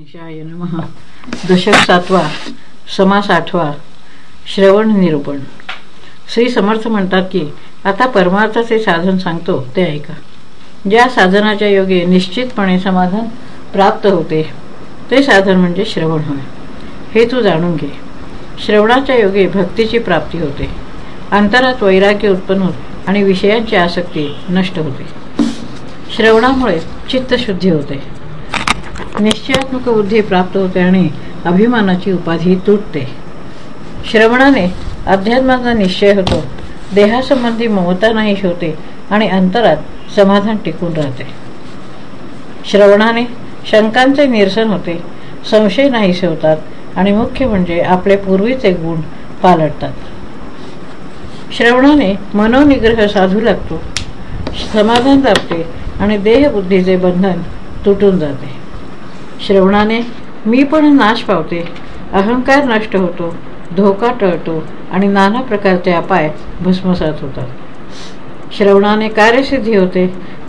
गणेशाय नम दशक सातवा समास आठवा श्रवण निरूपण. श्री समर्थ म्हणतात की आता परमार्थाचे साधन सांगतो ते ऐका. ज्या साधनाच्या योगे निश्चितपणे समाधान प्राप्त होते ते साधन म्हणजे श्रवण होय. हे तू जाणून घे. श्रवणाच्या योगे भक्तीची प्राप्ती होते. अंतरात वैराग्य उत्पन्न होते आणि विषयांची आसक्ती नष्ट होते. श्रवणामुळे चित्तशुद्धी होते. निश्चयात्मक बुद्धी प्राप्त होते आणि अभिमानाची उपाधी तुटते. श्रवणाने अध्यात्माचा निश्चय होतो. देहासंबंधी ममता नाही होते आणि अंतरात समाधान टिकून राहते. श्रवणाने शंकांचे निरसन होते. संशय नाहीसे होतात आणि मुख्य म्हणजे आपले पूर्वीचे गुण पालटतात. श्रवणाने मनोनिग्रह साधू लागतो. समाधान लाभते आणि देहबुद्धीचे बंधन तुटून जाते. श्रवणाने मी पण नाश पावते. अहंकार नष्ट होतो धोका टळतो आणि नाना प्रकारचे अपाय भस्मसात होतात. श्रवणाने कार्यसिद्धी होते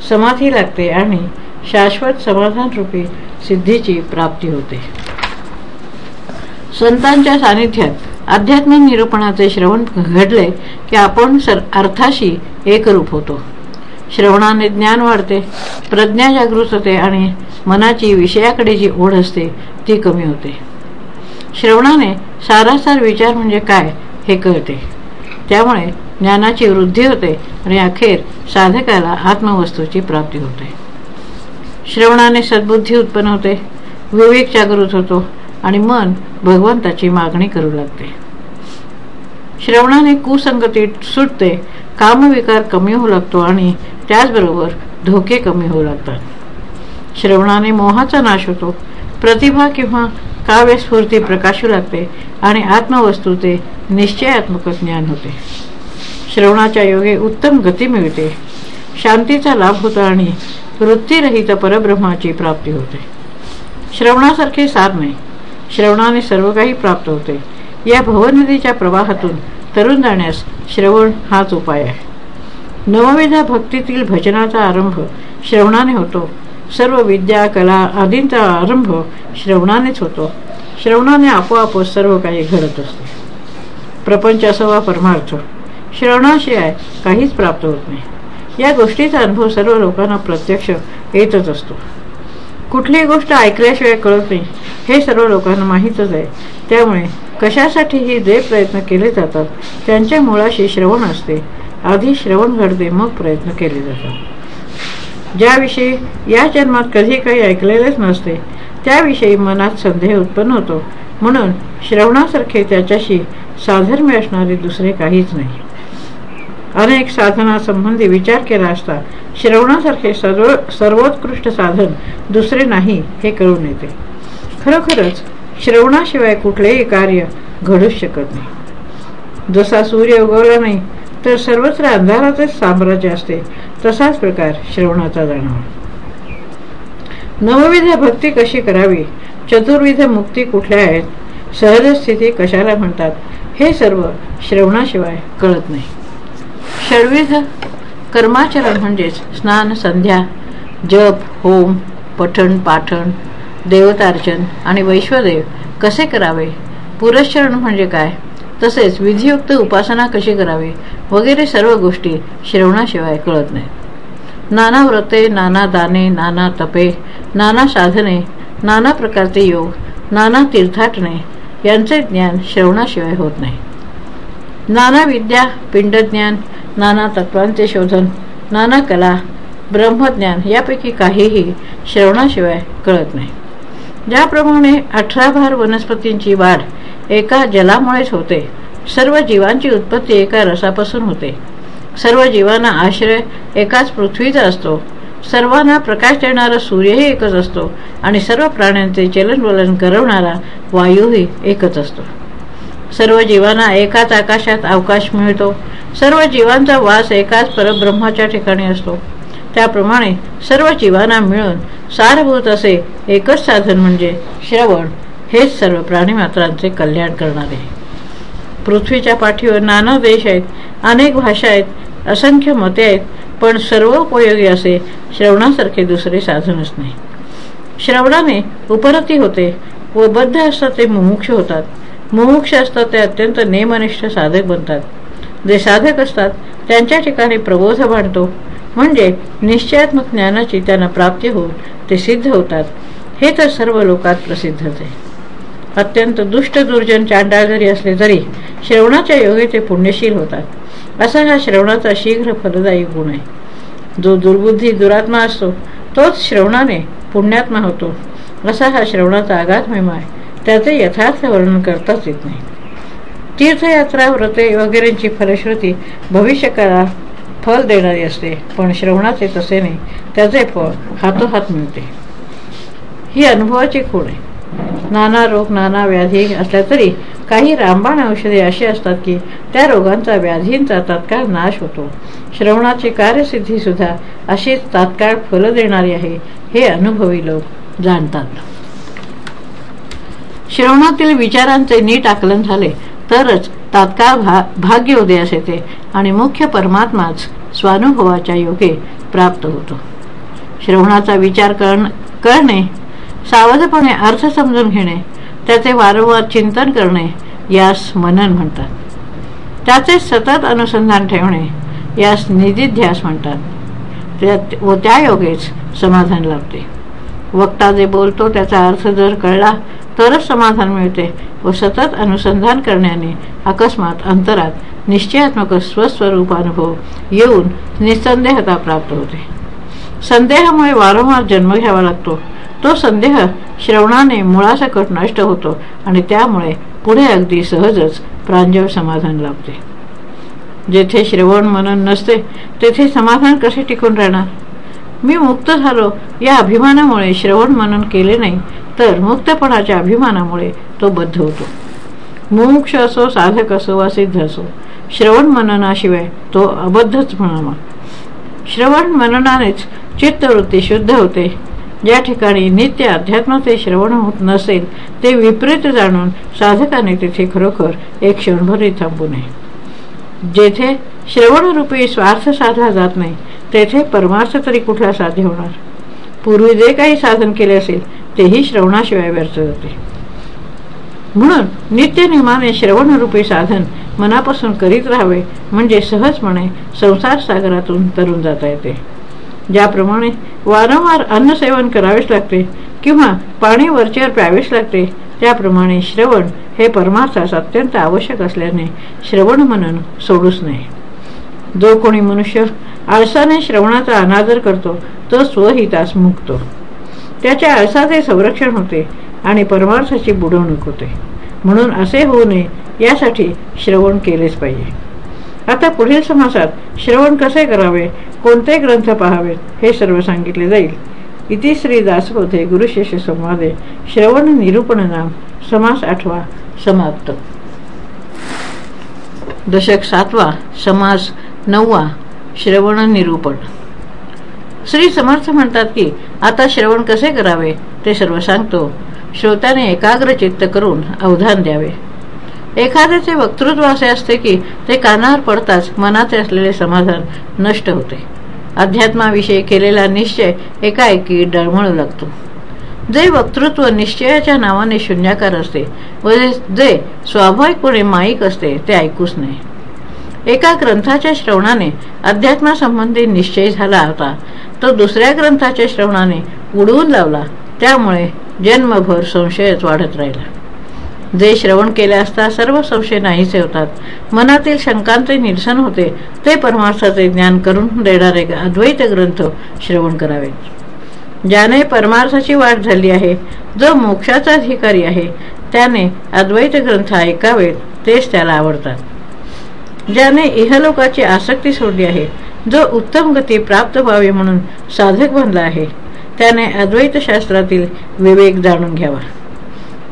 समाधी लागते आणि शाश्वत समाधान रूपी सिद्धीची प्राप्ती होते. संतांच्या सानिध्यात अध्यात्म निरूपणाचे श्रवण घडले की आपण सर अर्थाशी एकरूप होतो. श्रवणाने ज्ञान वाढते प्रज्ञा जागृत होते आणि मनाची विषयाकडे जी ओढ असते ती कमी होते. श्रवणाने सारासार विचार म्हणजे काय हे कळते. त्यामुळे ज्ञानाची वृद्धी होते आणि अखेर साधकाला आत्मवस्तूची प्राप्ती होते. श्रवणाने सद्बुद्धी उत्पन्न होते विवेक जागृत होतो आणि मन भगवंताची मागणी करू लागते. श्रवणाने कुसंगती सुटते कामविकार कमी होऊ लागतो आणि त्याचबरोबर धोके कमी होऊ लागतात. श्रवणाने मोहाचा नाश होतो. प्रतिभा किंवा काव्यस्फूर्ती प्रकाशू लागते आणि आत्मवस्तूचे निश्चयात्मक ज्ञान होते. श्रवणाच्या योगे उत्तम गती मिळते. शांतीचा लाभ होतो आणि वृत्तीरहित परब्रह्माची प्राप्ती होते. श्रवणासारखे सार नाही. श्रवणाने सर्व काही प्राप्त होते. या भवनदीच्या प्रवाहातून तरुण जाण्यास श्रवण हाच उपाय आहे. नवविधा भक्तीतील भजनाचा आरंभ श्रवणाने होतो. सर्व विद्या कला आदींचा आरंभ श्रवणानेच होतो. श्रवणाने आपोआप सर्व काही घडत असते. प्रपंच असावा परमार्थ. श्रवणाशिवाय काहीच प्राप्त होत नाही. या गोष्टीचा अनुभव सर्व लोकांना प्रत्यक्ष येतच असतो. कुठलीही गोष्ट ऐकल्याशिवाय कळत नाही. हे सर्व लोकांना माहीतच आहे. त्यामुळे कशासाठीही जे प्रयत्न केले जातात त्यांच्या मुळाशी श्रवण असते. आधी श्रवण घडते मग प्रयत्न केले जातात. ज्याविषयी या जन्मात कधी काही ऐकलेलेच नसते त्याविषयी मनात संदेह उत्पन्न होतो. म्हणून श्रवणासारखे त्याच्याशी साधर्म्य असणारे दुसरे काहीच नाही. अनेक साधनासंबंधी विचार केला असता श्रवणासारखे सर्व सर्वोत्कृष्ट साधन दुसरे नाही हे कळून येते. खरोखरच श्रवणाशिवाय कुठलेही कार्य घडूच शकत नाही. जसा सूर्य उगवला नाही तर सर्वत्र अंधाराचेच साम्राज्य असते. तसाच प्रकार श्रवणाचा जाणवा नवविध भक्ती कशी करावी? चतुर्विध मुक्ती कुठल्या आहेत? सहज स्थिती कशाला म्हणतात? हे सर्व श्रवणाशिवाय कळत नाही. षडविध कर्माचरण म्हणजेच स्नान संध्या जप होम पठण पाठण देवतार्चन आणि वैश्वदेव कसे करावे? पुरश्चरण म्हणजे काय? तसेच विधियुक्त उपासना कशी करावी? वगैरे सर्व गोष्टी श्रवणाशिवाय कळत नाहीत नाना व्रते नाना दाने नाना तपे नाना साधने नाना प्रकारचे योग नाना तीर्थाटने यांचे ज्ञान श्रवणाशिवाय होत नाही. नाना विद्या पिंडज्ञान नाना तत्वांचे शोधन नाना कला ब्रह्मज्ञान यापैकी काहीही श्रवणाशिवाय कळत नाही. ज्याप्रमाणे अठरा भार वनस्पतींची वाढ एका जलामुळेच होते सर्व जीवांची उत्पत्ती एका रसापासून होते. सर्व जीवांना आश्रय एकाच पृथ्वीचा असतो. सर्वांना प्रकाश देणारा सूर्यही एकच असतो आणि सर्व प्राण्यांचे चलनवलन करवणारा वायूही एकच असतो. सर्व जीवांना एकाच आकाशात अवकाश मिळतो. सर्व जीवांचा वास एकाच परब्रह्माच्या ठिकाणी असतो. त्याप्रमाणे सर्व जीवांना मिळून सारभूत असे एकच साधन म्हणजे श्रवण. हेच सर्व प्राणीमात्रांचे कल्याण करणारे. पृथ्वीच्या पाठीवर नाना देश आहेत अनेक भाषा आहेत असंख्य मते आहेत पण सर्व उपयोगी असे श्रवणासारखे दुसरे साधनच नाही. श्रवणाने उपरती होते व बद्ध असतात ते मुमुक्ष होतात. मुमुक्ष असतात ते अत्यंत नेमनिष्ठ साधक बनतात. जे साधक असतात त्यांच्या ठिकाणी प्रबोध भांडतो. म्हणजे निश्चयात्मक ज्ञानाची त्यांना प्राप्ती होऊन ते सिद्ध होतात. हे तर सर्व लोकात प्रसिद्ध आहे. अत्यंत दुष्ट दुर्जन चांडाळ जरी असले तरी श्रवणाच्या योगे ते पुण्यशील होतात. असा हा श्रवणाचा शीघ्र फलदायी गुण आहे. जो दुर्बुद्धी दुरात्मा असतो तोच श्रवणाने पुण्यात्मा होतो. असा हा श्रवणाचा आघात महिमा आहे. त्याचे यथार्थ वर्णन करताच येत नाही. तीर्थयात्रा व्रते वगैरेची फलश्रुती भविष्यकाळा फल देणारी असते पण श्रवणाचे तसे नाही. त्याचे फळ हातोहात मिळते. ही अनुभवाची खूण आहे. नाना रोग नाना व्याधी असल्या तरी काही रामबाण औषधे अशी असतात की त्या रोगांचा व्याधींचा तात्काळ नाश होतो. श्रवणाची कार्यसिद्धी सुद्धा अशीच तात्काळ फल देणारी आहे हे अनुभवी लोक जाणतात. श्रवणातील विचारांचे नीट आकलन झाले तरच तात्काळ भा भाग्य उदयास येते आणि मुख्य परमात्माच स्वानुभवाच्या योगे प्राप्त होतो. श्रवणाचा विचार करणे सावधपणे अर्थ समजून घेणे त्याचे वारंवार चिंतन करणे यास मनन म्हणतात. त्याचे सतत अनुसंधान ठेवणे यास निधिध्यास म्हणतात. व त्या योगेच समाधान लाभते. वक्ता जे बोलतो त्याचा अर्थ जर कळला तरच समाधान मिळते व सतत अनुसंधान करण्याने अकस्मात अंतरात निश्चयात्मक स्वस्वरूप अनुभव येऊन निसंदेहता प्राप्त होते. संदेहामुळे वारंवार जन्म घ्यावा लागतो. तो संदेह श्रवणाने मुळासकट नष्ट होतो आणि त्यामुळे पुढे अगदी सहजच प्रांजळ समाधान लाभते. जेथे श्रवण मनन नसते तेथे समाधान कसे टिकून राहणार? मी मुक्त झालो या अभिमानामुळे श्रवण मनन केले नाही तर मुक्तपणाच्या अभिमानामुळे तो बद्ध होतो. मुमुक्ष असो साधक असो वा सिद्ध असो श्रवण मननाशिवाय तो अबद्धच म्हणावा. श्रवण मननानेच चित्तवृत्ती शुद्ध होते. ज्या ठिकाणी नित्य अध्यात्माचे श्रवण होत नसेल ते विपरीत जाणून साधकाने तिथे खरोखर एक क्षणभरही थांबू नये. जेथे श्रवणरूपी स्वार्थ साधला जात नाही तेथे परमार्थ तरी कुठला साध्य होणार? पूर्वी जे काही साधन केले असेल तेही श्रवणाशिवाय व्यर्थ जाते. म्हणून नित्यनियमाने श्रवणरूपी साधन मनापासून करीत राहावे म्हणजे सहजपणे संसार सागरातून तरून जाता येते. ज्याप्रमाणे वारंवार अन्नसेवन करावेच लागते किंवा पाणी वरचेवर प्यावेच लागते त्याप्रमाणे श्रवण हे परमार्थास अत्यंत आवश्यक असल्याने श्रवण मनन सोडूच नये. जो कोणी मनुष्य आळसाने श्रवणाचा अनादर करतो तो स्वहितास मुक्तो. त्याच्या आळसाचे संरक्षण होते आणि परमार्थाची बुडवणूक होते. म्हणून असे होऊ नये यासाठी श्रवण केलेच पाहिजे. आता पुढील समासात श्रवण कसे करावे कोणते ग्रंथ पहावेत हे सर्व सांगितले जाईल. इति श्री दासबोधे गुरुशिष्य संवादे श्रवण निरूपण नाम समास आठवा समाप्त. दशक सातवा समास नववा श्रवण निरूपण. श्री समर्थ म्हणतात की आता श्रवण कसे करावे ते सर्व सांगतो. श्रोत्याने एकाग्र चित्त करून अवधान द्यावे. एखाद्याचे वक्तृत्व असे असते की ते कानावर पडताच मनाचे असलेले समाधान नष्ट होते. अध्यात्माविषयी केलेला निश्चय एकाएकी डळमळू लागतो. जे वक्तृत्व निश्चयाच्या नावाने शून्याकार असते व जे स्वाभाविकपणे माईक असते ते ऐकूच नाही. एका ग्रंथाच्या श्रवणाने अध्यात्मासंबंधी निश्चय झाला होता. तो दुसऱ्या ग्रंथाच्या श्रवणाने उडवून लावला. त्यामुळे जन्मभर संशयच वाढत राहिला. जे श्रवण केले असता सर्व संशय नाहीसे होतात. मनातील शंकांचे निरसन होते. ते परमार्थाचे ज्ञान करून देणारे अद्वैत ग्रंथ श्रवण करावे. ज्याने परमार्थाची वाट झाली आहे जो मोक्षाचा अधिकारी आहे त्याने अद्वैत ग्रंथ ऐकावेत तेच त्याला आवडतात. ज्याने इहलोकाची आसक्ती सोडली आहे जो उत्तम गती प्राप्त व्हावी म्हणून साधक बनला आहे त्याने अद्वैत शास्त्रातील विवेक जाणून घ्यावा.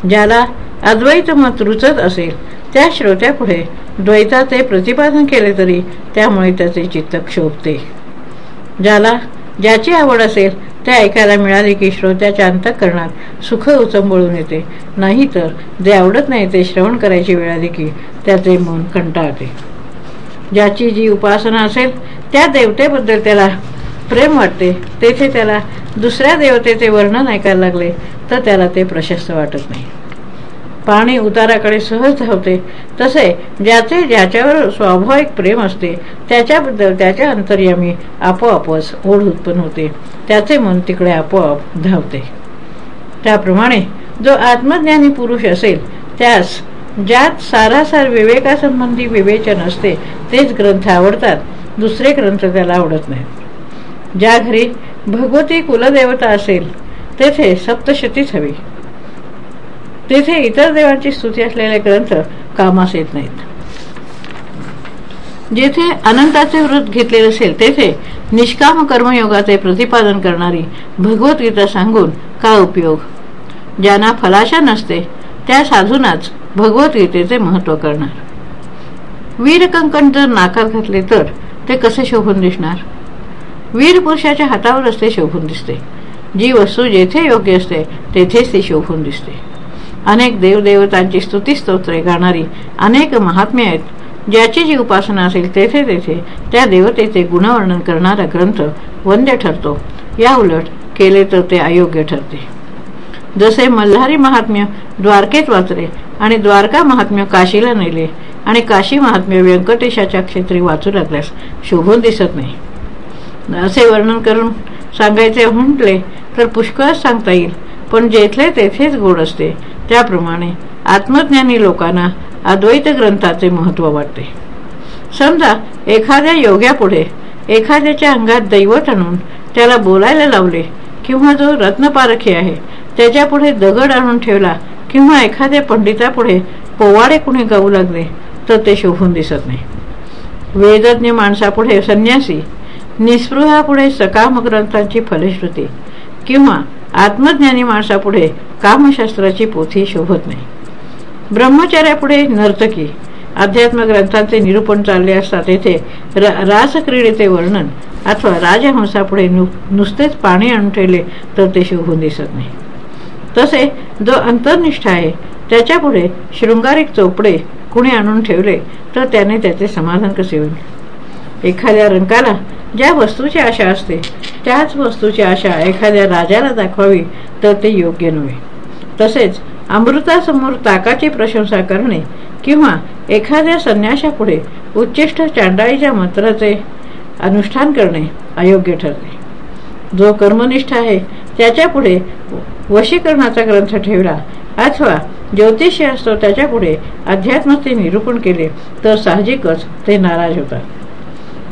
ज्याला अद्वैत मत रुचत असेल त्या श्रोत्यापुढे द्वैताचे प्रतिपादन केले तरी त्यामुळे त्याचे चित्त क्षोभते. ज्याला ज्याची आवड असेल ते ऐकायला मिळाले की श्रोत्याच्या अंतकरणात सुख उचंबळून येते. नाहीतर जे आवडत नाही ते श्रवण करायची वेळ आली की त्याचे मन कंटाळते. ज्याची जी उपासना असेल त्या देवतेबद्दल त्याला प्रेम वाटते. तेथे त्याला दुसऱ्या देवतेचे वर्णन ऐकायला लागले तर त्याला ते प्रशस्त वाटत नाही. पाणी उताराकडे सहज धावते. तसे ज्याचे ज्याच्यावर स्वाभाविक प्रेम असते त्याच्याबद्दल त्याच्या अंतर्यामी आपोआपच ओढ उत्पन्न होते. त्याचे मन तिकडे आपोआप धावते. त्याप्रमाणे जो आत्मज्ञानी पुरुष असेल त्यास ज्यात सारासार विवेकासंबंधी विवेचन असते तेच ग्रंथ आवडतात. दुसरे ग्रंथ त्याला आवडत नाहीत. ज्या घरी भगवती कुलदेवता असेल तेथे सप्तशतीच हवी. तेथे इतर देवांची स्तुती असलेले ग्रंथ कामास येत नाहीत. जेथे अनंताचे व्रत घेतलेले असेल तेथे निष्काम कर्मयोगाचे प्रतिपादन करणारी भगवद्गीता सांगून का उपयोग? ज्यांना फलाशा नसते त्या साधूनाच भगवद्गीतेचे महत्त्व करणार. वीरकंकण जर नाकात घातले तर ते कसे शोभून दिसणार? वीर पुरुषाच्या हातावर असते शोभून दिसते. जी वस्तू जेथे योग्य असते तेथेच ती शोभून दिसते. अनेक देवदेवतांची स्तुतीस्तोत्रे गाणारी अनेक महात्मे आहेत. ज्याची जी उपासना असेल तेथे तेथे त्या देवतेचे गुणवर्णन करणारा ग्रंथ वंद्य ठरतो. या उलट केले तर ते अयोग्य ठरते. जसे मल्हारी महात्म्य द्वारकेत वाचले आणि द्वारका महात्म्य काशीला नेले आणि काशी महात्म्य व्यंकटेशाच्या क्षेत्री वाचू लागल्यास शोभून दिसत नाही. असे वर्णन करून सांगायचे म्हटले तर पुष्कळच सांगता येईल. पण जेथले तेथेच गोड असते. त्याप्रमाणे आत्मज्ञानी लोकांना अद्वैत ग्रंथाचे महत्त्व वाटते. समजा एखाद्या योग्यापुढे एखाद्याच्या अंगात दैवत आणून त्याला बोलायला लावले किंवा जो रत्नपारखी आहे त्याच्यापुढे दगड आणून ठेवला किंवा एखाद्या पंडितापुढे पोवाडे कुणी गाऊ लागले तर ते शोभून दिसत नाही. वेदज्ञ माणसापुढे संन्यासी निस्पृहापुढे सकाम ग्रंथांची फलश्रुती किंवा आत्मज्ञानी माणसापुढे कामशास्त्राची पोथी शोभत नाही. ब्रह्मचार्यापुढे नर्तकी अध्यात्म ग्रंथांचे निरूपण चालले असता तेथे रासक्रीडेचे वर्णन अथवा राजहंसापुढे नु नुसतेच पाणी आणून ठेवले तर ते शोभून दिसत नाही. तसे जो अंतर्निष्ठ आहे त्याच्यापुढे शृंगारिक चोपडे कुणी आणून ठेवले तर त्याने त्याचे समाधान कसे होईल? एखाद्या रंकाला ज्या वस्तूची आशा असते त्याच वस्तूची आशा एखाद्या राजाला दाखवावी तर ते योग्य नव्हे. तसेच अमृतासमोर ताकाची प्रशंसा करणे किंवा एखाद्या संन्याशापुढे उच्चिष्ट चांडाळीच्या मंत्राचे अनुष्ठान करणे अयोग्य ठरते. जो कर्मनिष्ठ आहे त्याच्यापुढे वशीकरणाचा ग्रंथ ठेवला अथवा ज्योतिषी असतो त्याच्यापुढे अध्यात्माचे निरूपण केले तर साहजिकच ते नाराज होतात.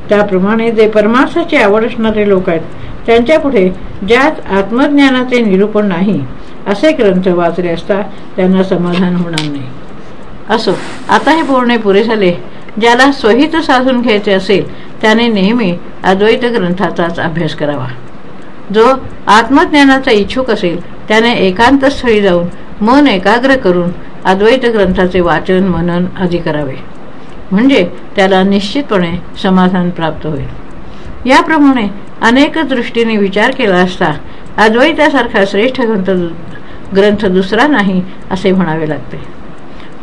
त्याप्रमाणे जे परमार्थाची आवड असणारे लोक आहेत त्यांच्यापुढे ज्यात आत्मज्ञानाचे निरूपण नाही असे ग्रंथ वाचले असता त्यांना समाधान होणार नाही. असो आता हे बोलणे पुरे झाले. ज्याला स्वहित साधून घ्यायचे असेल त्याने नेहमी अद्वैत ग्रंथाचाच अभ्यास करावा. जो आत्मज्ञानाचा इच्छुक असेल त्याने एकांत स्थळी जाऊन मन एकाग्र करून अद्वैत ग्रंथाचे वाचन मनन आदी करावे. म्हणजे त्याला निश्चितपणे समाधान प्राप्त होईल. याप्रमाणे अनेक दृष्टीने विचार केला असता अद्वैतासारखा श्रेष्ठ ग्रंथ ग्रंथ दुसरा नाही असे म्हणावे लागते.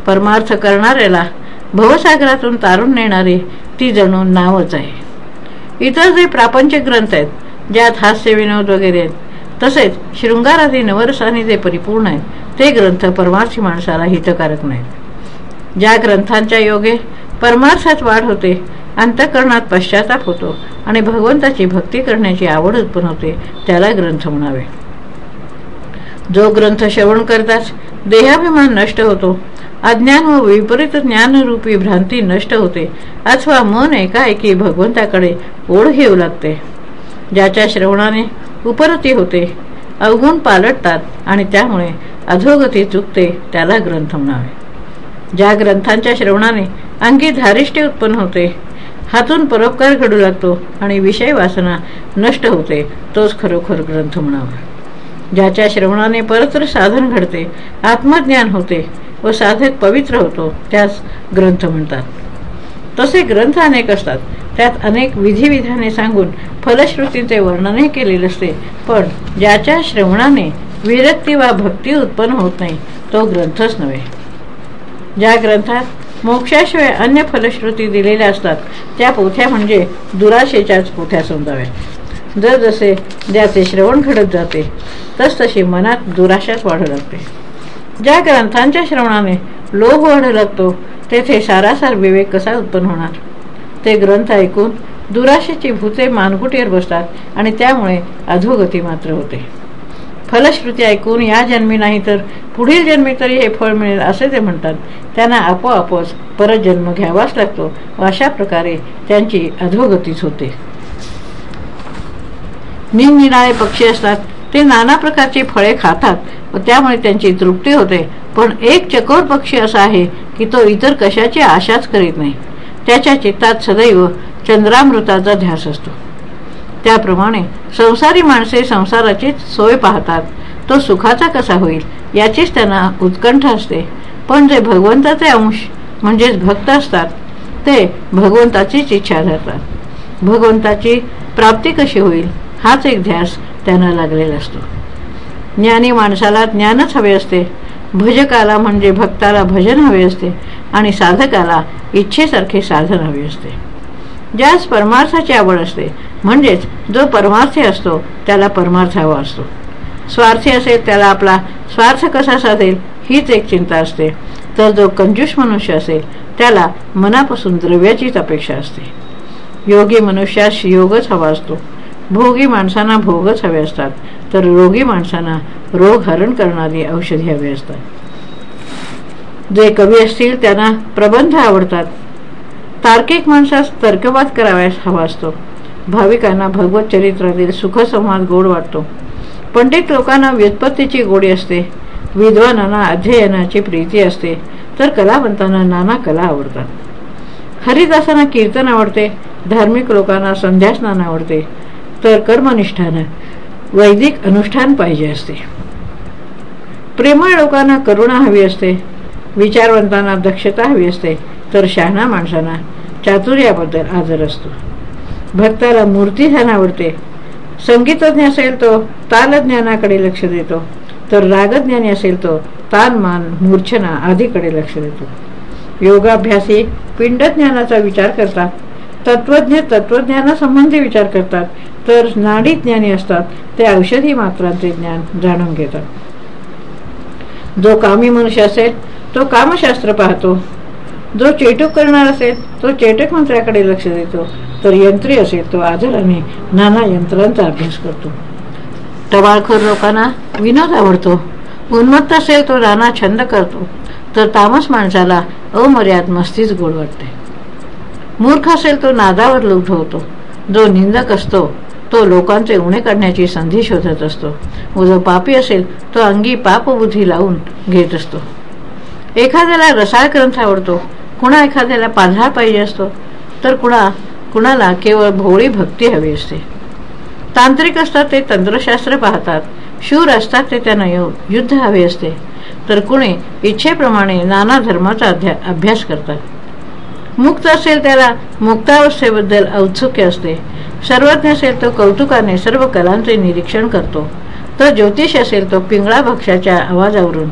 परमार्थ करणाऱ्याला भवसागरातून तारून नेणारी ती जणू नावच आहे. इतर जे प्रापंचिक ग्रंथ आहेत ज्यात हास्य विनोद वगैरे आहेत तसेच शृंगारादी नवरसाने जे परिपूर्ण आहेत ते ग्रंथ परमार्थी माणसाला हितकारक नाहीत. ज्या ग्रंथांच्या योगे परमार्थात वाढ होते अंतकरणात पश्चाताप होतो आणि भगवंताची भक्ती करण्याची आवड उत्पन्न होते त्याला ग्रंथ म्हणावे. जो ग्रंथ श्रवण करताच देहाभिमान नष्ट होतो. अज्ञान व विपरीत ज्ञानरूपी भ्रांती नष्ट होते अथवा मन एकाएकी भगवंताकडे ओढ घेऊ लागते. ज्याच्या श्रवणाने उपरती होते अवगुण पालटतात आणि त्यामुळे अधोगती चुकते त्याला ग्रंथ म्हणावे. ज्या ग्रंथांच्या श्रवणाने अंगी धारिष्ट्य उत्पन्न होते. हातून परोपकार घडू लागतो आणि विषय वासना नष्ट होते तोच खरोखर ग्रंथ म्हणावा. ज्याच्या श्रवणाने परत्र साधन घडते आत्मज्ञान होते व साधक पवित्र होतो त्यास ग्रंथ म्हणतात. तसे ग्रंथ अनेक असतात त्यात अनेक विधिविधाने सांगून फलश्रुतीचे वर्णनही केलेले असते पण ज्याच्या श्रवणाने विरक्ती वा भक्ती उत्पन्न होत नाही तो ग्रंथच नव्हे. ज्या ग्रंथात मोक्षाशिवाय अन्य फलश्रुती दिलेल्या असतात. त्या पोथ्या म्हणजे दुराशेच्याच पोथ्या समजाव्या. जसजसे ज्याचे श्रवण घडत जाते तसतशी मनात दुराशाच वाढू लागते. ज्या ग्रंथांच्या श्रवणाने लोभ वाढू लागतो तेथे सारासार विवेक कसा उत्पन्न होणार? ते ग्रंथ ऐकून दुराशेची भूते मानकुटीवर बसतात आणि त्यामुळे अधोगती मात्र होते. फलश्रुती ऐकून या जन्मी नाही तर पुढील जन्मी तरी हे फळ मिळेल असे ते म्हणतात. त्यांना आपोआपच परत जन्म घ्यावाच लागतो. व अशा प्रकारे त्यांची अधोगतीच होते. निरनिराळे पक्षी असतात. ते नाना प्रकारची फळे खातात व त्यामुळे त्यांची तृप्ती होते. पण एक चकोर पक्षी असा आहे की तो इतर कशाची आशाच करीत नाही. त्याच्या चित्तात सदैव चंद्रामृताचा ध्यास असतो. त्याप्रमाणे संसारी माणसे संसाराचीच सोय पाहतात. तो सुखाचा कसा होईल याचीच त्यांना उत्कंठ असते. पण जे भगवंताचे अंश म्हणजेच भक्त असतात ते भगवंताचीच इच्छा धरतात. भगवंताची प्राप्ती कशी होईल हाच एक ध्यास त्यांना लागलेला असतो. ज्ञानी माणसाला ज्ञानच हवे असते. भजकाला म्हणजे भक्ताला भजन हवे असते आणि साधकाला इच्छेसारखे साधन हवे असते. ज्यास परमार्थाची आवड असते. म्हणजेच जो परमार्थी असतो त्याला परमार्थ हवा असतो. स्वार्थी असेल त्याला आपला स्वार्थ कसा साधेल हीच एक चिंता असते. तर जो कंजूष मनुष्य असेल त्याला मनापासून द्रव्याचीच अपेक्षा असते. योगी मनुष्यास योगच हवा असतो. भोगी माणसांना भोगच हवे असतात. तर रोगी माणसांना रोग हरण करणारी औषधी हवी असतात. जे कवी असतील त्यांना प्रबंध आवडतात. तार्किक माणसास तर्कवाद करावयास हवा असतो. भाविकांना भगवत चरित्रातील सुखसंवाद गोड वाटतो. पंडित लोकांना व्युत्पत्तीची गोडी असते. विद्वानांना अध्ययनाची प्रीती असते. तर कलावंतांना नाना कला आवडतात. हरिदासांना कीर्तन आवडते. धार्मिक लोकांना संध्यास्नान आवडते. तर कर्मनिष्ठानं वैदिक अनुष्ठान पाहिजे असते. प्रेमळ लोकांना करुणा हवी असते. विचारवंतांना दक्षता हवी असते. तर शहाणा माणसांना चातुर्याबद्दल आदर असतो. भक्ताला मूर्तीध्यान आवडते संगीतज्ञ असेल तो तालज्ञानाकडे लक्ष देतो. तर रागज्ञानी असेल तो तानमान मूर्छना आदीकडे लक्ष देतो. योगाभ्यासी पिंडज्ञानाचा विचार करतात. तत्वज्ञ तत्वज्ञानासंबंधी विचार करतात. तर नाडी ज्ञानी असतात. ते औषधी मात्रांचे ज्ञान जाणून घेतात. जो कामी मनुष्य असेल तो कामशास्त्र पाहतो. जो चेटूक करणार असेल तो चेटक मंत्र्याकडे लक्ष देतो. तर यंत्री असेल तो आदराने नाना यंत्रांचा अभ्यास करतो. टवाळखोर लोकांना विनोद आवडतो. उन्मत्त असेल तो नाना छंद करतो. तर तामस माणसाला अमर्याद मस्तीच गोड वाटते. मूर्ख असेल तो नादावर लुट होतो. जो निंदक असतो तो लोकांचे उणे काढण्याची संधी शोधत असतो. व जो पापी असेल तो अंगी पापबुद्धी लावून घेत असतो. एखाद्याला रसाळ ग्रंथ आवडतो. कुणा एखाद्याला पाझाळ पाहिजे असतो तर कुणा कुणाला केवळ भोळी भक्ती हवी असते. तांत्रिक असतात ते तंत्रशास्त्र पाहतात शूर असतात ते त्यांना युद्ध हवे असते. तर कुणी इच्छेप्रमाणे नाना धर्माचा अभ्यास करतात. मुक्त असेल त्याला मुक्तावस्थेबद्दल औत्सुक्य असते. सर्वज्ञ असेल तो कौतुकाने सर्व कलांचे निरीक्षण करतो. तर ज्योतिष असेल तो पिंगळा भक्षाच्या आवाजावरून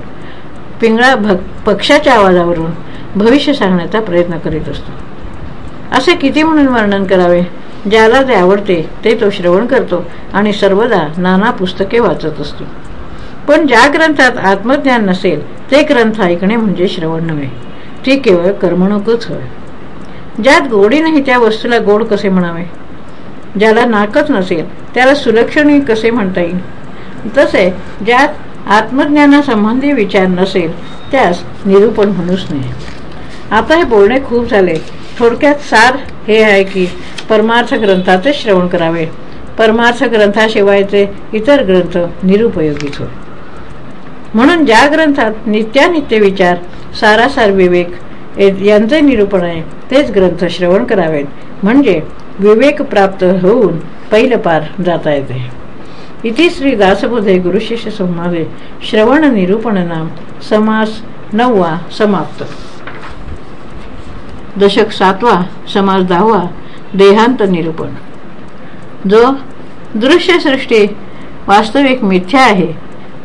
पिंगळा भक् पक्षाच्या आवाजावरून भविष्य सांगण्याचा प्रयत्न करीत असतो. असे किती म्हणून वर्णन करावे? ज्याला ते आवडते ते तो श्रवण करतो आणि सर्वदा नाना पुस्तके वाचत असतो. पण ज्या ग्रंथात आत्मज्ञान नसेल ते ग्रंथ ऐकणे म्हणजे श्रवण नव्हे. ती केवळ कर्मणूकच होय. ज्यात गोडी नाही त्या वस्तूला गोड कसे म्हणावे? ज्याला नाकच नसेल त्याला सुलक्षणी कसे म्हणता येईल? तसे ज्यात आत्मज्ञानासंबंधी विचार नसेल त्यास निरूपण म्हणूच नाही आता हे बोलणे खूप झाले. थोडक्यात सार हे आहे की परमार्थ ग्रंथाचे श्रवण करावे. परमार्थ ग्रंथाशिवायचे इतर ग्रंथ निरुपयोगीच होय म्हणून ज्या ग्रंथात नित्यानित्य विचार सारासार विवेक यांचे निरूपण आहे तेच ग्रंथ श्रवण करावेत. म्हणजे विवेक प्राप्त होऊन पहिलं पार जाता येते. इथे श्री दासबोधे गुरुशिष्य संवादे. श्रवण निरूपण नाम समास नववा समाप्त. दशक सातवा समाज दहावा देहांत निरूपण. जो दृश्य सृष्टी वास्तविक मिथ्या आहे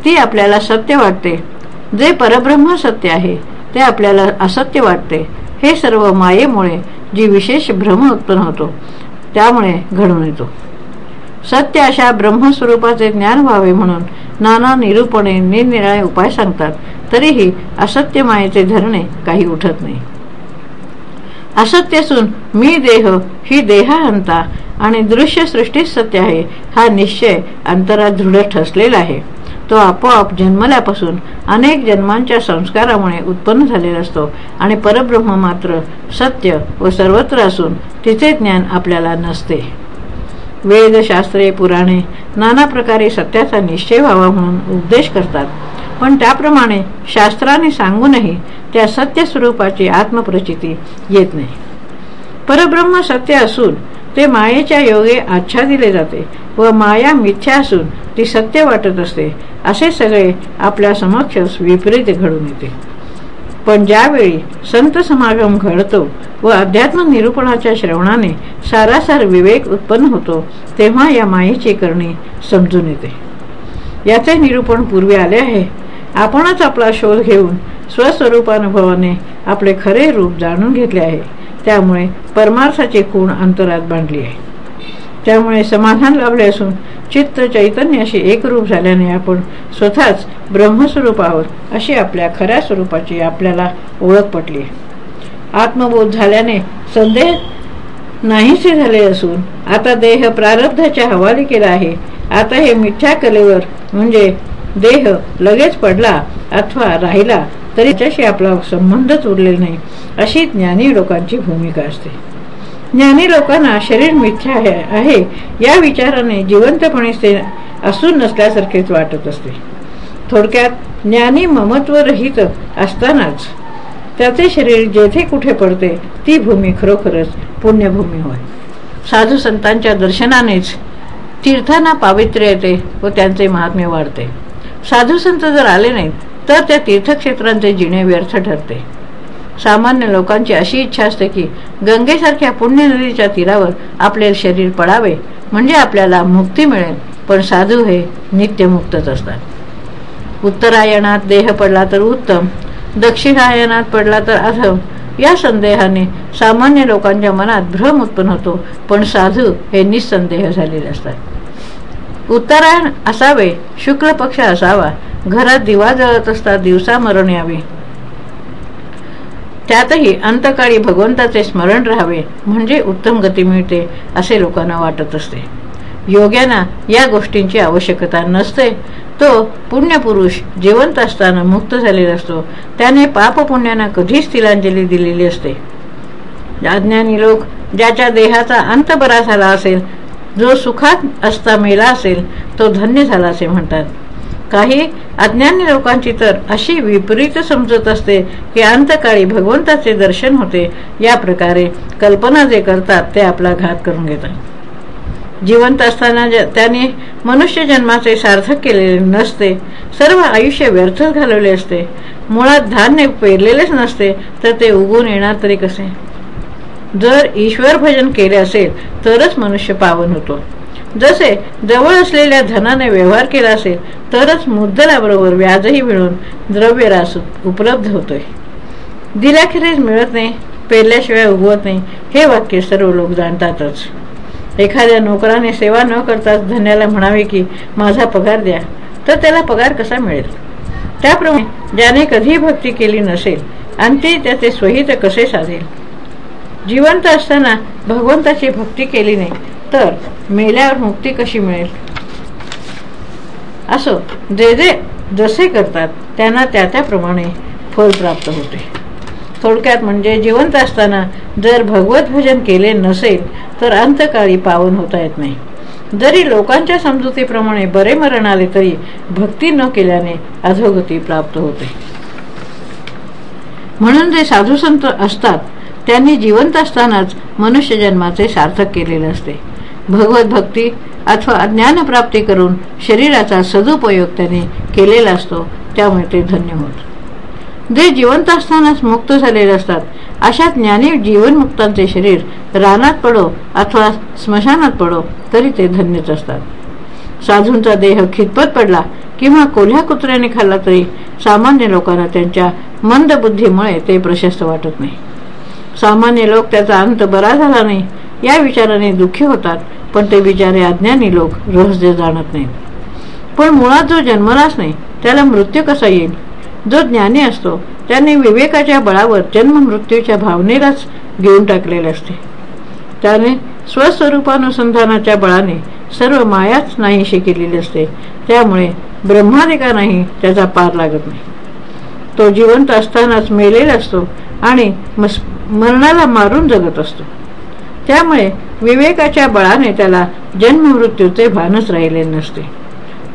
ती आपल्याला सत्य वाटते. जे परब्रह्म सत्य आहे ते आपल्याला असत्य वाटते. हे सर्व मायेमुळे जी विशेष भ्रम उत्पन्न होतो त्यामुळे घडून येतो. सत्य अशा ब्रह्मस्वरूपाचे ज्ञान व्हावे म्हणून नाना निरूपणे निरनिराळे उपाय सांगतात तरीही असत्य मायेचे धरणे काही उठत नाही. असत्य असून मी देह ही देहांता आणि दृश्य सृष्टीत सत्य आहे हा निश्चय अंतरात दृढ ठसलेला आहे. तो आपोआप जन्मल्यापासून अनेक जन्मांच्या संस्कारामुळे उत्पन्न झालेला असतो आणि परब्रह्म मात्र सत्य व सर्वत्र असून तिचे ज्ञान आपल्याला नसते. वेदशास्त्रे पुराणे नाना प्रकारे सत्याचा निश्चय व्हावा म्हणून उपदेश करतात. पण त्याप्रमाणे शास्त्राने सांगूनही त्या सत्य स्वरूपाची आत्मप्रचिती येत नाही. परब्रह्म सत्य असून ते मायेच्या योगे आच्छा दिले जाते व माया मिथ्या असून ती सत्य वाटत असते असे सगळे आपल्या समक्ष विपरीत घडून येते. पण ज्यावेळी संत समागम घडतो व अध्यात्म निरूपणाच्या श्रवणाने सारासार विवेक उत्पन्न होतो तेव्हा या मायेची करणी समजून येते. याचे निरूपण पूर्वी आले आहे. आपणच आपला शोध घेऊन स्वस्वरूपानुभवाने आपले खरे रूप जाणून घेतले आहे. त्यामुळे परमार्थाची खूण अंतरात बांधली आहे. त्यामुळे समाधान लाभले असून चित्त चैतन्याशी एकरूप झाल्याने आपण स्वतःच ब्रह्मस्वरूप आहोत अशी आपल्या खऱ्या स्वरूपाची आपल्याला ओळख पटली आत्मबोध झाल्याने संदेह नाहीसे झाले असून आता देह प्रारब्धाच्या हवाली केला आहे. आता हे मिथ्या कलेवर म्हणजे देह लगेच पडला अथवा राहिला तरी त्याच्याशी आपला संबंधच उरलेला नाही. अशी ज्ञानी लोकांची भूमिका असते. ज्ञानी लोकांना शरीर मिथ्या आहे या विचाराने जिवंतपणे ते असून नसल्यासारखेच वाटत असते. थोडक्यात ज्ञानी ममत्वरहित असतानाच त्याचे शरीर जेथे कुठे पडते ती भूमी खरोखरच पुण्यभूमी होय. साधू संतांच्या दर्शनानेच तीर्थांना पावित्र्य येते व त्यांचे महात्म्य वाढते. साधू संत जर आले नाहीत तर त्या तीर्थक्षेत्रांचे जिणे व्यर्थ ठरते. सामान्य लोकांची अशी इच्छा असते की गंगेसारख्या पुण्य नदीच्या तीरावर आपले शरीर पडावे म्हणजे आपल्याला मुक्ती मिळेल पण साधू हे नित्यमुक्तच असतात. उत्तरायणात देह पडला तर उत्तम दक्षिणायनात पडला तर अधम या संदेहाने सामान्य लोकांच्या मनात भ्रम उत्पन्न होतो पण साधू हे निसंदेह झालेले असतात. उत्तरायण असावे शुक्ल पक्ष असावा. घरात दिवा जळत असता दिवसा मरण यावे. त्यातही अंतकाळी भगवंताचे स्मरण राहावे म्हणजे उत्तम गती मिळते असे लोकांना वाटत असते. योग्यांना या गोष्टींची आवश्यकता नसते. तो पुण्यपुरुष जिवंत असताना मुक्त झालेला असतो. त्याने पाप पुण्याना कधीच तिलांजली दिलेली असते. अज्ञानी लोक ज्याच्या देहाचा अंत बरा झाला असेल जो सुखात असता मेला असेल तो धन्य झाला असे म्हणतात. काही अज्ञानी लोकांची तर अशी विपरीत समजत असते की अंतकाळी भगवंताचे दर्शन होते या प्रकारे कल्पना जे करतात ते आपला घात करून घेतात. जिवंत असताना त्याने मनुष्य जन्माचे सार्थक केलेले नसते सर्व आयुष्य व्यर्थच घालवले असते. मुळात धान्य पेरलेलेच नसते तर ते उगून येणार तरी कसे? जर ईश्वर भजन केले असेल तरच मनुष्य पावन होतो. जसे जवळ असलेल्या धनाने व्यवहार केला असेल तरच मुद्दलाबरोबर व्याजही मिळून द्रव्यरास उपलब्ध होतोय. दिल्याखेरीज मिळत नाही पेरल्याशिवाय उगवत नाही हे वाक्य सर्व लोक जाणतातच. एखाद्या नोकराने सेवा न करताच धन्याला म्हणावे की माझा पगार द्या तर त्याला पगार कसा मिळेल? त्याप्रमाणे ज्याने कधी भक्ती केली नसेल आणि ते त्याचे स्वहित कसे साधेल? जिवंत असताना भगवंताची भक्ती केली नाही तर मेल्यावर मुक्ती कशी मिळेल? असो जे जे जसे करतात त्यांना त्या त्याप्रमाणे फल प्राप्त होते. थोडक्यात म्हणजे जिवंत असताना जर भगवत भजन केले नसेल तर अंतकाळी पावन होता येत नाही. जरी लोकांच्या समजुतीप्रमाणे बरे मरण आले तरी भक्ती न केल्याने अधोगती प्राप्त होते. म्हणून जे साधू संत असतात त्यांनी जिवंत असतानाच मनुष्य जन्माचे सार्थक केलेले असते. भगवत भक्ती अथवा प्राप्ती करून शरीराचा सदुपयोग त्याने केलेला असतो त्यामुळे ते धन्य होत. जे जिवंत असतानाच मुक्त झालेले असतात अशा ज्ञानी जीवनमुक्तांचे शरीर रानात पडो अथवा स्मशानात पडो तरी ते धन्यच असतात. साधूंचा देह खितपत पडला किंवा कोल्ह्या कुत्र्याने खाल्ला तरी सामान्य लोकांना त्यांच्या मंद बुद्धीमुळे ते प्रशस्त वाटत नाही. सामान्य लोक त्याचा अंत बरा झाला नाही. या विचाराने दुःखी होतात पण ते बिचारे अज्ञानी लोक रहस्य जाणत नाहीत. पण मुळात जो जन्मलाच नाही त्याला मृत्यू कसा येईल? जो ज्ञानी असतो त्याने विवेकाच्या बळावर जन्म मृत्यूच्या भावनेलाच घेऊन टाकलेले असते. त्याने स्वस्वरूपानुसंधानाच्या बळाने सर्व मायाच नाहीशी केलेली असते. त्यामुळे ब्रह्मादिकांनाही त्याचा पार लागत नाही. तो जिवंत असतानाच मेलेला असतो आणि मरणाला मारून जगत असतो. त्यामुळे विवेकाच्या बळाने त्याला जन्म मृत्यूचे भानच राहिले नसते.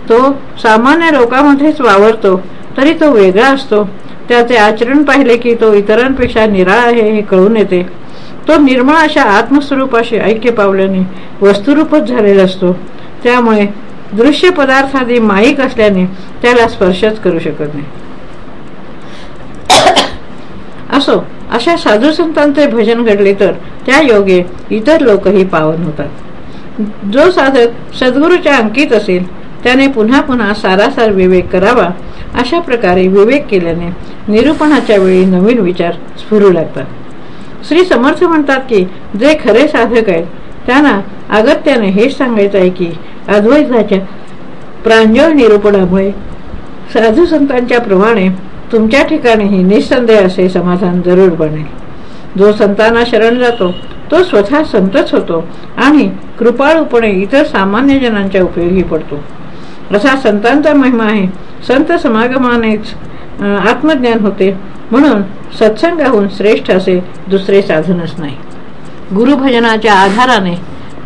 तो सामान्य लोकांमध्येच वावरतो तरी तो वेगळा असतो. त्याचे आचरण पाहिले की तो इतरांपेक्षा निराळा आहे हे कळून येते. तो निर्मळ अशा आत्मस्वरूपाशी ऐक्य पावल्याने वस्तुरूपच झालेला असतो. त्यामुळे दृश्य पदार्थादी माईक असल्याने त्याला स्पर्शच करू शकत नाही. असो अशा साधू संतांचे भजन घडले तर त्या योगे इतर लोकही पावन होतात. जो साधक सद्गुरूच्या अंकित असेल त्याने पुन्हा पुन्हा सारासार विवेक करावा अशा प्रकारे विवेक केल्याने निरूपणाच्या वेळी नवीन विचार स्फुरू लागतात. श्री समर्थ म्हणतात की जे खरे साधक आहेत त्यांना अगत्याने हेच सांगायचं आहे की अद्वैताच्या प्रांजळ निरूपणामुळे साधू संतांच्या प्रमाणे तुमच्या ठिकाणीही निसंदेह असे समाधान जरूर बनेल. जो संतांना शरण जातो तो स्वतः संतच होतो आणि कृपाळूपणे इतर सामान्य जनांच्या उपयोगी पडतो. असा संतांचा महिमा आहे. संत समागमानेच आत्मज्ञान होते. म्हणून सत्संगाहून श्रेष्ठ असे दुसरे साधनच नाही. गुरुभजनाच्या आधाराने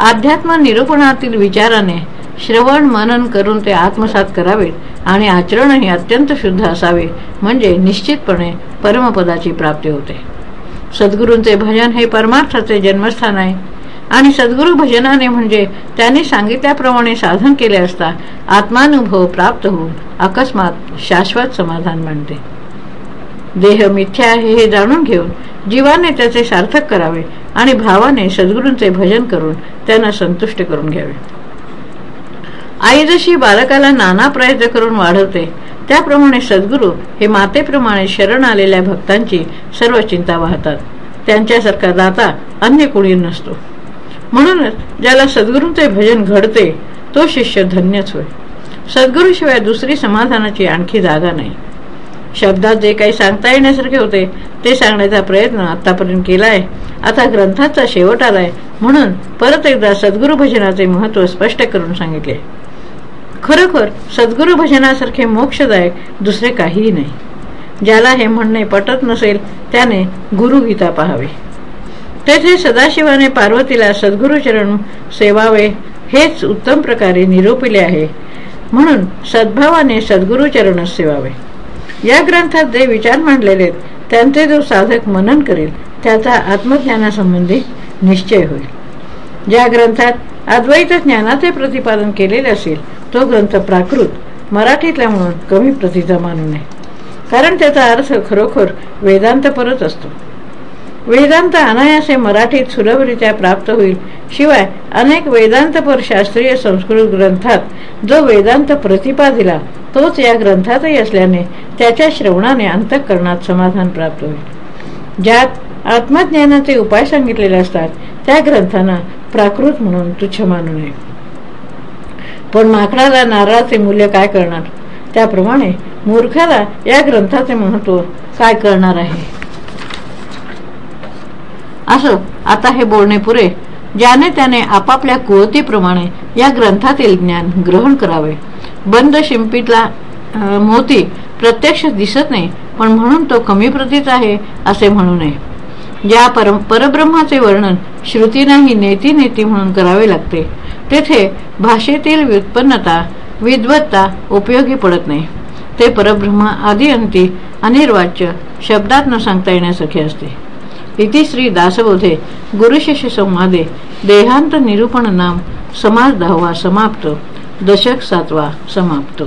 अध्यात्म निरूपणातील विचाराने श्रवण मनन करून ते आत्मसात करावेत आणि आचरणही अत्यंत शुद्ध असावे म्हणजे निश्चितपणे परमपदाची प्राप्ती होते. सद्गुरूंचे भजन हे परमार्थाचे जन्मस्थान आहे. आणि सद्गुरू भजनाने म्हणजे त्यांनी सांगितल्याप्रमाणे साधन केले असता आत्मानुभव प्राप्त होऊन अकस्मात शाश्वत समाधान मानते देह मिथ्या आहे हे जाणून घेऊन जीवाने त्याचे सार्थक करावे आणि भावाने सद्गुरूंचे भजन करून त्यांना संतुष्ट करून घ्यावे. आई जशी बालकाला नाना प्रयत्न करून वाढवते त्याप्रमाणे सद्गुरू हे मातेप्रमाणे शरण आलेल्या भक्तांची सर्व चिंता वाहतात. त्यांच्यासारखा दाता अन्य कोणी नसतो. म्हणूनच ज्याला सद्गुरूंचे भजन घडते तो शिष्य धन्यच होय. सद्गुरूशिवाय दुसरी समाधानाची आणखी जागा नाही. शब्दात जे काही सांगता येण्यासारखे होते ते सांगण्याचा प्रयत्न आतापर्यंत केलाय. आता ग्रंथाचा शेवट आलाय म्हणून परत एकदा सद्गुरू भजनाचे महत्त्व स्पष्ट करून सांगितले. खरोखर सद्गुरू भजनासारखे मोक्षदायक दुसरे काहीही नाही. ज्याला हे म्हणणे पटत नसेल त्याने गुरुगीता पहावी. तेथे सदाशिवाने पार्वतीला सद्गुरुचरण सेवावे हेच उत्तम प्रकारे निरोपिले आहे. म्हणून सद्भावाने सद्गुरुचरण सेवावे. या ग्रंथात जे विचार मांडलेले त्यांचे जो साधक मनन करेल त्याचा आत्मज्ञानासंबंधी निश्चय होईल. ज्या ग्रंथात अद्वैत ज्ञानाचे प्रतिपादन केलेले असेल तो ग्रंथ प्राकृत मराठीतल्या म्हणून कमी प्रतीचा मानू नये कारण त्याचा अर्थ खरोखर वेदांत परत असतो. वेदांत अनायासे मराठीत सुलभरित्या प्राप्त होईल शिवाय अनेक वेदांतपर शास्त्रीय संस्कृत ग्रंथात जो वेदांत प्रतिपा दिला तोच या ग्रंथातही असल्याने त्याच्या श्रवणाने अंतःकरणात समाधान प्राप्त होईल. ज्यात आत्मज्ञानाचे उपाय सांगितलेले असतात त्या ग्रंथांना प्राकृत म्हणून तुच्छ मानू नये पण माकडाला नारळाचे मूल्य काय करणार? त्याप्रमाणे मूर्खाला या ग्रंथाचे महत्त्व काय करणार आहे? असो आता हे बोलणे पुरे. ज्याने त्याने आपापल्या कुवतीप्रमाणे या ग्रंथातील ज्ञान ग्रहण करावे. बंद शिंपीतला मोती प्रत्यक्ष दिसत नाही पण म्हणून तो कमी प्रतीत आहे असे म्हणू नये. ज्या पर परब्रह्माचे वर्णन श्रुतीनाही नेती नेती म्हणून करावे लागते तेथे भाषेतील व्युत्पन्नता विद्वत्ता उपयोगी पडत नाही. ते परब्रह्म आदिअंती अनिर्वाच्य शब्दात न सांगता येण्यासारखे असते. इति श्री दासबोधे गुरुशिष्य संवादे देहांत निरूपण नाम समाज दहावा समाप्त दशक सातवा समाप्त.